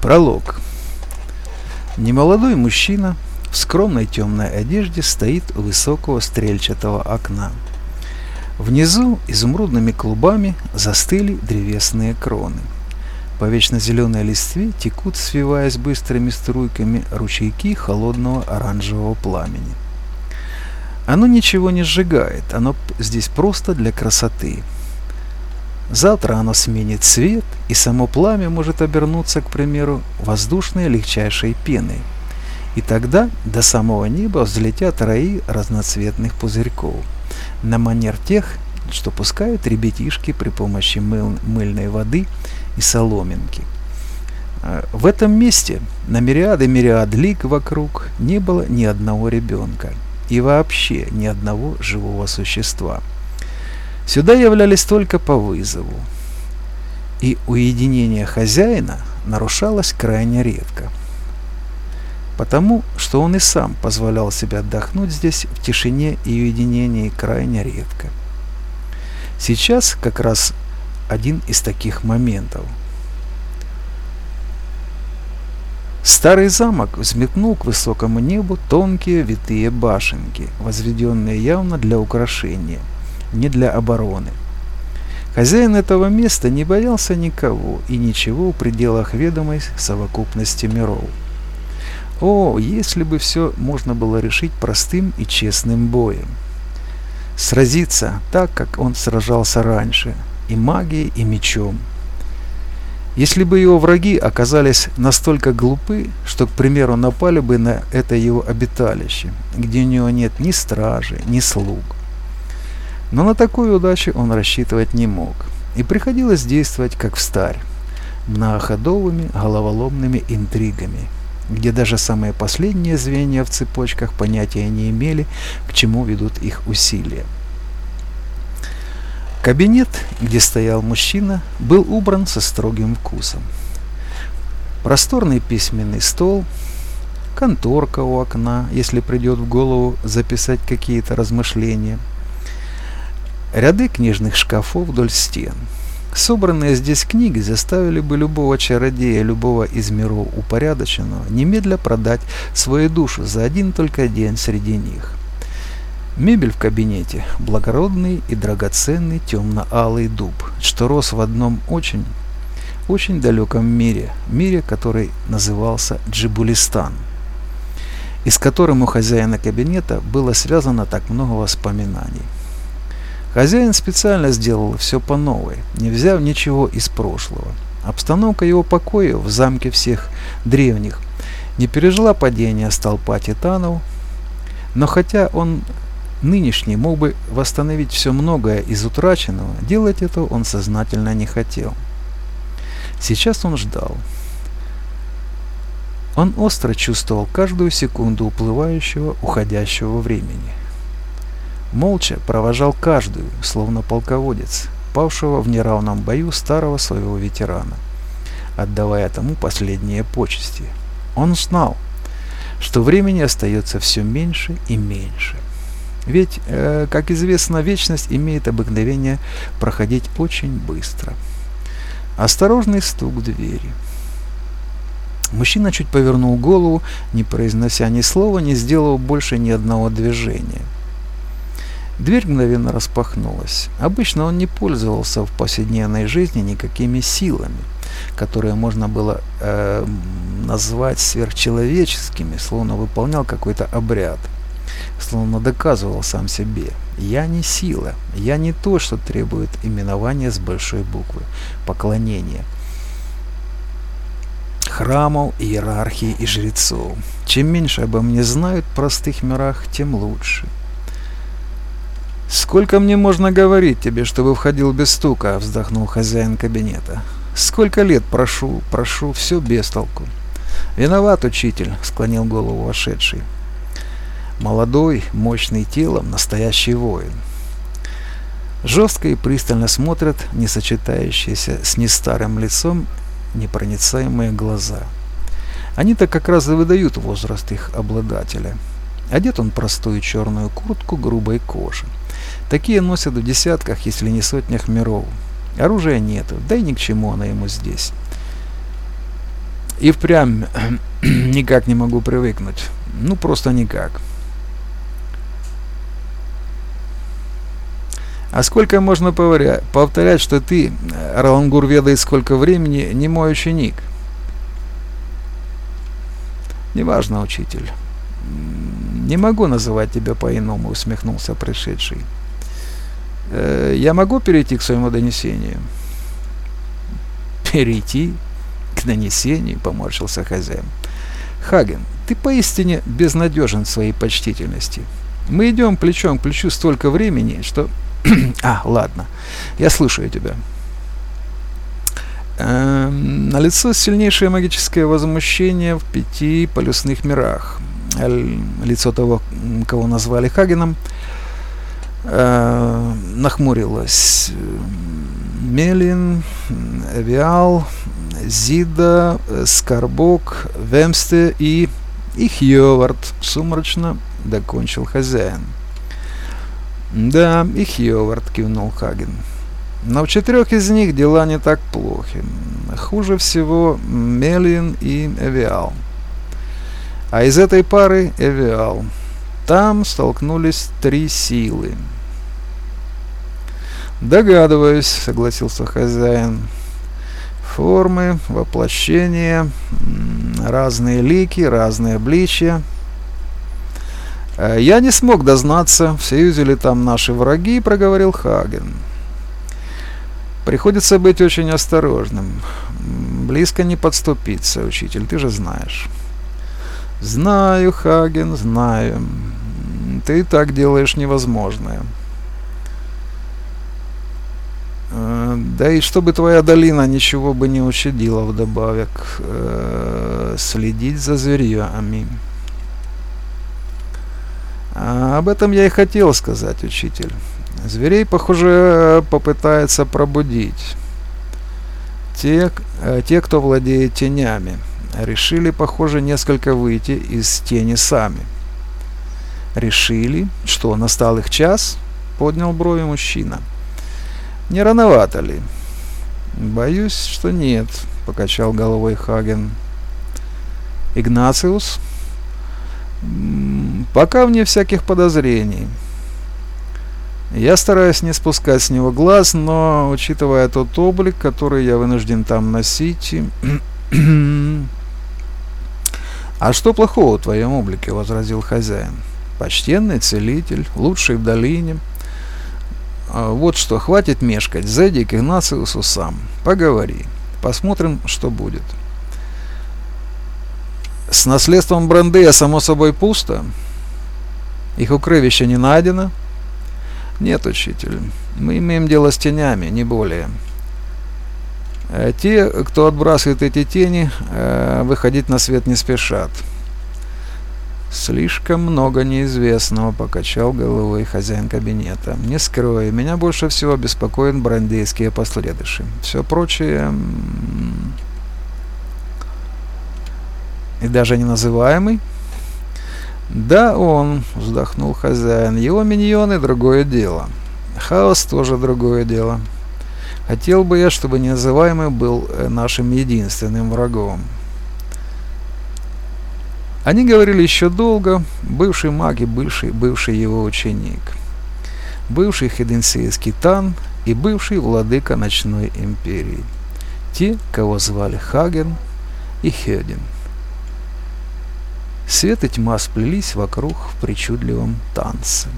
Пролог. Немолодой мужчина в скромной темной одежде стоит у высокого стрельчатого окна. Внизу изумрудными клубами застыли древесные кроны. По вечно зеленой листве текут, свиваясь быстрыми струйками, ручейки холодного оранжевого пламени. Оно ничего не сжигает, оно здесь просто для красоты. Завтра оно сменит цвет, и само пламя может обернуться, к примеру, воздушной легчайшей пеной. И тогда до самого неба взлетят раи разноцветных пузырьков, на манер тех, что пускают ребятишки при помощи мыл, мыльной воды и соломинки. А, в этом месте на мириады мириад лик вокруг не было ни одного ребенка и вообще ни одного живого существа – Сюда являлись только по вызову, и уединение хозяина нарушалось крайне редко, потому что он и сам позволял себе отдохнуть здесь в тишине и уединении крайне редко. Сейчас как раз один из таких моментов. Старый замок взметнул к высокому небу тонкие витые башенки, возведенные явно для украшения – не для обороны. Хозяин этого места не боялся никого и ничего в пределах ведомой совокупности миров. О, если бы все можно было решить простым и честным боем. Сразиться так, как он сражался раньше, и магией, и мечом. Если бы его враги оказались настолько глупы, что, к примеру, напали бы на это его обиталище, где у него нет ни стражи, ни слуг, но на такую удачу он рассчитывать не мог, и приходилось действовать как в старь, многоходовыми головоломными интригами, где даже самые последние звенья в цепочках понятия не имели, к чему ведут их усилия. Кабинет, где стоял мужчина, был убран со строгим вкусом. Просторный письменный стол, конторка у окна, если придет в голову записать какие-то размышления – Ряды книжных шкафов вдоль стен. Собранные здесь книги заставили бы любого чародея, любого из миров упорядоченного, немедля продать свою душу за один только день среди них. Мебель в кабинете – благородный и драгоценный темно-алый дуб, что рос в одном очень, очень далеком мире, мире, который назывался Джибулистан, и с которым у хозяина кабинета было связано так много воспоминаний. Хозяин специально сделал все по новой, не взяв ничего из прошлого. Обстановка его покоя в замке всех древних не пережила падения столпа титанов, но хотя он нынешний мог бы восстановить все многое из утраченного, делать этого он сознательно не хотел. Сейчас он ждал. Он остро чувствовал каждую секунду уплывающего, уходящего времени. Молча провожал каждую, словно полководец, павшего в неравном бою старого своего ветерана, отдавая тому последние почести. Он знал, что времени остается все меньше и меньше. Ведь, э, как известно, вечность имеет обыкновение проходить очень быстро. Осторожный стук в двери. Мужчина чуть повернул голову, не произнося ни слова, не сделал больше ни одного движения – Дверь мгновенно распахнулась. Обычно он не пользовался в повседневной жизни никакими силами, которые можно было э, назвать сверхчеловеческими, словно выполнял какой-то обряд, словно доказывал сам себе. Я не сила, я не то, что требует именования с большой буквы, поклонения храмов, иерархии и жрецов. Чем меньше обо мне знают в простых мирах, тем лучше. «Сколько мне можно говорить тебе, чтобы входил без стука?» – вздохнул хозяин кабинета. «Сколько лет прошу, прошу, все без толку». «Виноват, учитель», – склонил голову вошедший. Молодой, мощный телом, настоящий воин. Жестко и пристально смотрят несочетающиеся с нестарым лицом непроницаемые глаза. Они-то как раз и выдают возраст их обладателя. Одет он простую черную куртку грубой кожи. Такие носят в десятках, если не сотнях миров. Оружия нету, да и ни к чему оно ему здесь. И впрямь никак не могу привыкнуть. Ну, просто никак. А сколько можно повторять, что ты, Ралангур ведает сколько времени, не мой ученик? Неважно, учитель. Не могу называть тебя по-иному, усмехнулся пришедший. Э, я могу перейти к своему донесению? Перейти к донесению, поморщился хозяин. Хаген, ты поистине безнадежен в своей почтительности. Мы идем плечом к плечу столько времени, что... а, ладно, я слушаю тебя. Эм, на лицо сильнейшее магическое возмущение в пяти полюсных мирах. Лицо того, кого назвали Хагеном, э, нахмурилось. Мелин, Эвиал, Зида, Скорбок, Вемсте и, и Хьовард. Сумрачно докончил хозяин. Да, и Хьовард, кивнул Хаген. Но в четырех из них дела не так плохи. Хуже всего Мелин и Эвиал. А из этой пары Эвиал. Там столкнулись три силы. «Догадываюсь», — согласился хозяин. «Формы, воплощения, разные лики, разные обличия». Э, «Я не смог дознаться, в Союзе ли там наши враги», — проговорил Хаген. Приходится быть очень осторожным. Близко не подступиться, учитель, ты же знаешь. Знаю, Хаген, знаю. Ты так делаешь невозможное. Э, да и чтобы твоя долина ничего бы не учудила вдобавок. Э, следить за зверьями. А об этом я и хотел сказать, учитель. Зверей, похоже, попытается пробудить. Те, э, те, кто владеет тенями, решили, похоже, несколько выйти из тени сами. Решили, что настал их час, поднял брови мужчина. Не рановато ли? Боюсь, что нет, покачал головой Хаген. Игнациус? Пока вне всяких подозрений. Я стараюсь не спускать с него глаз, но, учитывая тот облик, который я вынужден там носить... «А что плохого в твоем облике?» — возразил хозяин. «Почтенный целитель, лучший в долине». А «Вот что, хватит мешкать, зайди к Игнациусу сам, поговори, посмотрим, что будет». «С наследством Брандея, само собой, пусто. Их укрывище не найдено». Нет, учитель, мы имеем дело с тенями, не более. Э, те, кто отбрасывает эти тени, э, выходить на свет не спешат. Слишком много неизвестного, покачал головой хозяин кабинета. Не скрою, меня больше всего беспокоят брандейские последыши. Все прочее... И даже не называемый «Да, он», — вздохнул хозяин, — «его миньоны — другое дело. Хаос тоже другое дело. Хотел бы я, чтобы незаваемый был э, нашим единственным врагом». Они говорили еще долго, бывший маг и бывший, бывший его ученик, бывший хеденсейский Тан и бывший владыка ночной империи, те, кого звали Хаген и Хедин. Свет и тьма сплелись вокруг в причудливом танце.